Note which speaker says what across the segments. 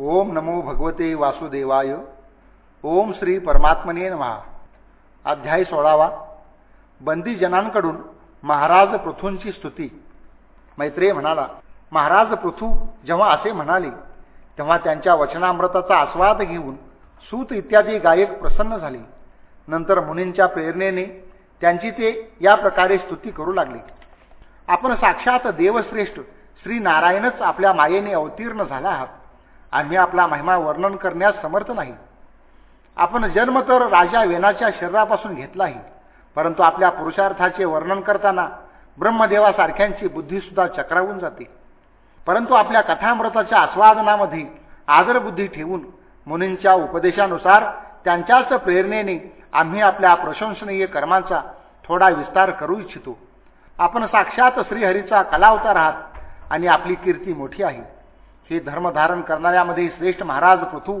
Speaker 1: ओम नमो भगवते वासुदेवाय. ओम श्री परमात्मने महा अध्याय सोळावा. बंदीजनांकडून महाराज पृथूंची स्तुती. मैत्रेय म्हणाला महाराज पृथू जेव्हा असे म्हणाले तेव्हा त्यांच्या वचनामृताचा आस्वाद घेऊन सूत इत्यादी गायक प्रसन्न झाले. नंतर मुनींच्या प्रेरणेने त्यांची ते या प्रकारे स्तुती करू लागली. आपण साक्षात देवश्रेष्ठ श्री नारायणच आपल्या मायेने अवतीर्ण झाला आहात. आम्ही आपला महिमा वर्णन करण्यास समर्थ नाही. आपण जन्म तर राजा वेनाच्या शरीरापासून घेतलाही परंतु आपल्या पुरुषार्थाचे वर्णन करताना ब्रह्मदेवासारख्यांची बुद्धीसुद्धा चक्रावून जाते. परंतु आपल्या कथामृताच्या आस्वादनामध्ये आदरबुद्धी ठेवून मुनींच्या उपदेशानुसार त्यांच्याच प्रेरणेने आम्ही आपल्या प्रशंसनीय कर्मांचा थोडा विस्तार करू इच्छितो. आपण साक्षात श्रीहरीचा कलावतार आहात आणि आपली कीर्ती मोठी आहे. हे धर्मधारण करणाऱ्यामध्ये श्रेष्ठ महाराज पृथू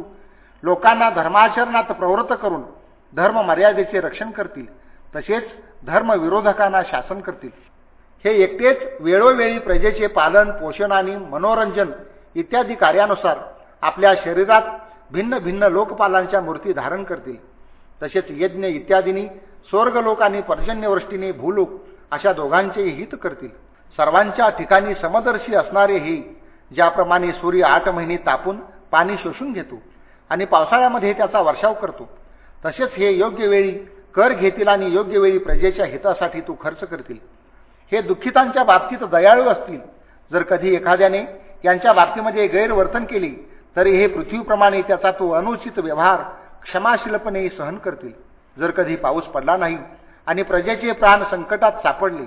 Speaker 1: लोकांना धर्माचरणात प्रवृत्त करून धर्म मर्यादेचे रक्षण करतील तसेच धर्मविरोधकांना शासन करतील. हे एकटेच वेळोवेळी प्रजेचे पालन पोषण आणि मनोरंजन इत्यादी कार्यानुसार आपल्या शरीरात भिन्न भिन्न लोकपालांच्या मूर्ती धारण करतील. तसेच यज्ञ इत्यादींनी स्वर्गलोक आणि पर्जन्यवृष्टीने भूलोक अशा दोघांचेही हित करतील. सर्वांच्या ठिकाणी समदर्शी असणारे हे ज्याप्रमाणे सूर्य आठ महिने तापून पाणी शोषून घेतो आणि पावसाळ्यामध्ये त्याचा वर्षाव करतो तसेच हे योग्य वेळी कर घेतील आणि योग्य वेळी प्रजेच्या हितासाठी तू खर्च करतील. हे दुःखितांच्या बाबतीत दयाळू असतील. जर कधी एखाद्याने यांच्या बाबतीमध्ये गैरवर्तन केले तरी हे पृथ्वीप्रमाणे त्याचा तो अनुचित व्यवहार क्षमाशीलपणे सहन करतील. जर कधी पाऊस पडला नाही आणि प्रजेचे प्राण संकटात सापडले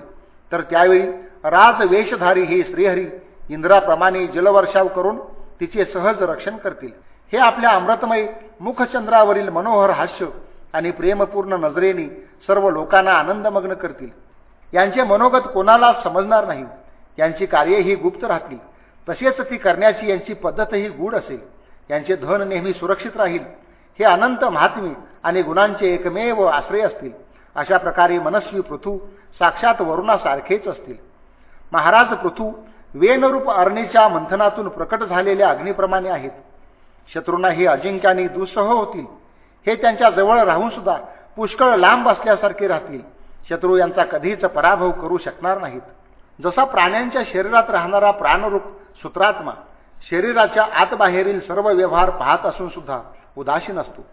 Speaker 1: तर त्यावेळी राजवेषधारी हे श्रीहरी इंद्राप्रमाणे जलवर्षाव करून तिचे सहज रक्षण करतील. हे आपल्या अमृतमय मुखचंद्रावरील मनोहर हास्य आणि प्रेमपूर्ण नजरेने सर्व लोकांना आनंदमग्न करतील. यांचे मनोगत कोणाला समजणार नाही. यांची कार्ये ही गुप्त राहतील. तसेच ती करण्याची यांची पद्धतही गूढ असेल. यांचे धन नेहमी सुरक्षित राहील. हे अनंत महात्मे आणि गुणांचे एकमेव आश्रय असतील. अशा प्रकारे मनस्वी पृथू साक्षात वरुणासारखेच असतील. महाराज पृथू वेनरूप अरणीच्या मंथनातून प्रकट झालेल्या अग्निप्रमाणे आहेत. शत्रूंना हे अजिंक्याने दुस्सह होतील. हे त्यांच्या जवळ राहून सुद्धा पुष्कळ लांब असल्यासारखे राहतील. शत्रू यांचा कधीच पराभव करू शकणार नाहीत. जसा प्राण्यांच्या शरीरात राहणारा प्राणरूप सूत्रात्मा शरीराच्या आतबाहेरील सर्व व्यवहार पाहत असून सुद्धा उदासीन असतो.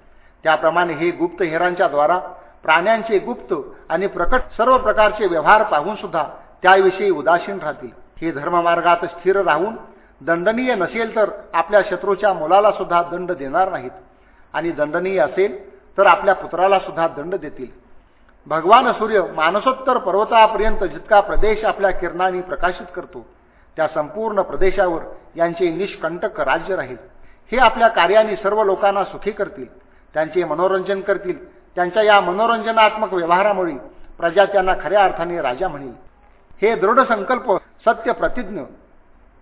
Speaker 1: त्याप्रमाणे हे गुप्त हेरांच्या द्वारा प्राण्यांचे गुप्त आणि प्रकट सर्व प्रकारचे व्यवहार पाहून सुद्धा त्याविषयी उदासीन राहतील. हे धर्ममार्गात स्थिर राहून दंडनीय नसेल तर आपल्या शत्रूच्या मुलाला सुद्धा दंड देणार नाहीत. आणि दंडनीय असेल तर आपल्या पुत्राला सुद्धा दंड देतील. भगवान सूर्य मानसोत्तर पर्वतापर्यंत जितका प्रदेश आपल्या किरणाने प्रकाशित करतो त्या संपूर्ण प्रदेशावर यांचे निष्कंटक राज्य राहील. हे आपल्या कार्याने सर्व लोकांना सुखी करतील त्यांचे मनोरंजन करतील त्यांच्या या मनोरंजनात्मक व्यवहारामुळे प्रजा त्यांना खऱ्या अर्थाने राजा म्हणेल. हे दृढ संकल्प सत्य प्रतिज्ञ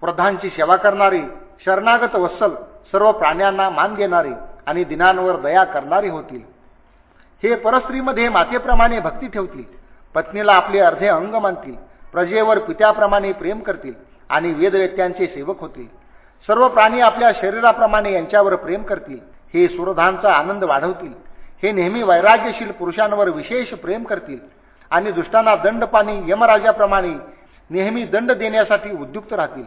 Speaker 1: प्रधानची सेवा करणारी शरणागत वत्सल सर्व प्राण्यांना मान देणारे आणि दिनांवर दया करणारे होतील. हे परस्त्रीमध्ये मातेप्रमाणे भक्ती ठेवतील पत्नीला आपले अर्धे अंग मानतील प्रजेवर पित्याप्रमाणे प्रेम करतील आणि वेदवेत्यांचे सेवक होतील. सर्व प्राणी आपल्या शरीराप्रमाणे यांच्यावर प्रेम करतील हे सुरधांचा आनंद वाढवतील. हे नेहमी वैराग्यशील पुरुषांवर विशेष प्रेम करतील आणि दुष्टांना दंडपाणी यमराजाप्रमाणे नेहमी दंड देण्यासाठी उद्युक्त राहतील.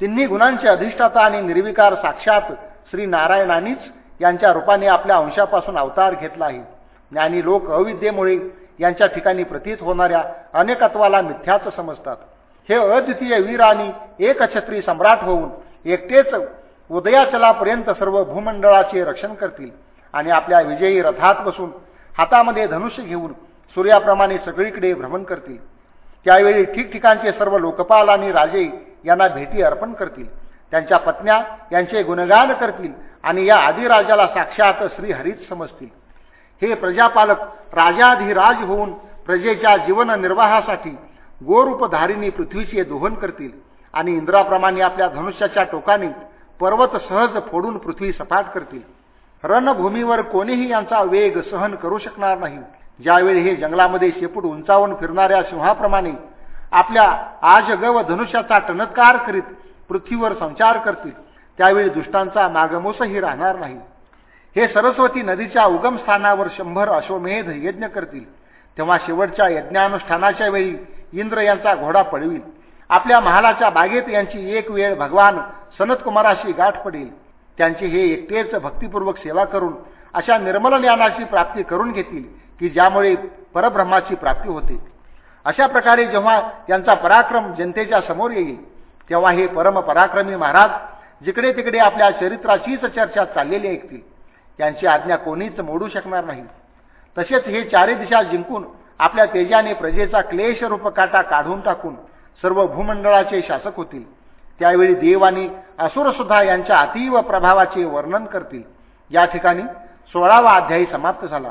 Speaker 1: तिन्ही गुणांचे अधिष्ठाता आणि निर्विकार साक्षात श्री नारायणांनीच यांच्या रूपाने आपल्या अंशापासून अवतार घेतला आहे. ज्ञानी लोक अविद्येमुळे यांच्या ठिकाणी प्रतीत होणाऱ्या अनेकत्वाला मिथ्याच समजतात. हे अद्वितीय वीर आणि एकछत्री सम्राट होऊन एकटेच उदयाचलापर्यंत सर्व भूमंडळाचे रक्षण करतील आणि आपल्या विजयी रथात बसून हातामध्ये धनुष्य घेऊन सूर्याप्रमाणे सगळीकडे भ्रमण करतील. त्यावेळी ठिकठिकाणचे सर्व लोकपाल आणि राजे यांना भेटी अर्पण करतील. त्यांच्या पत्न्या यांचे गुणगान करतील आणि या आदिराजाला साक्षात श्रीहरीच समजतील. हे प्रजापालक राजाधिराज होऊन प्रजेच्या जीवन निर्वाहासाठी गोरूपधारिणी पृथ्वीचे दोहन करतील आणि इंद्राप्रमाणे आपल्या धनुष्याच्या टोकाने पर्वत सहज फोडून पृथ्वी सपाट करतील. रणभूमीवर कोणीही यांचा वेग सहन करू शकणार नाही. ज्यावेळी हे जंगलामध्ये शेपूट उंचावून फिरणाऱ्या सिंहाप्रमाणे आपल्या आजगव धनुष्याचा टणत्कार करीत पृथ्वीवर संचार करतील त्यावेळी दुष्टांचा मागमोसही राहणार नाही. हे सरस्वती नदीच्या उगमस्थानावर शंभर अश्वमेध यज्ञ करतील. तेव्हा शेवटच्या यज्ञानुष्ठानाच्या वेळी इंद्र यांचा घोडा पडवील आपल्या महालाच्या बागेत यांची एक वेळ भगवान सनतकुमाराशी गाठ पडेल. त्यांची हे एकटेच भक्तिपूर्वक सेवा करून अशा निर्मल ज्ञानाची प्राप्ती करून घेतील की ज्यामुळे परब्रह्माची प्राप्ती होते. अशा प्रकारे जेव्हा त्यांचा पराक्रम जनतेच्या समोर येईल तेव्हा हे परमपराक्रमी महाराज जिकडे तिकडे आपल्या चरित्राचीच चर्चा चाललेली ऐकतील त्यांची आज्ञा कोणीच मोडू शकणार नाही. तसेच हे चारी दिशा जिंकून आपल्या तेजाने प्रजेचा क्लेश रूप काटा काढून टाकून सर्व भूमंडळाचे शासक होतील. त्यावेळी देव आणि असुरसुद्धा यांच्या अतीव प्रभावाचे वर्णन करतील. या ठिकाणी सोळावा अध्यायी समाप्त झाला.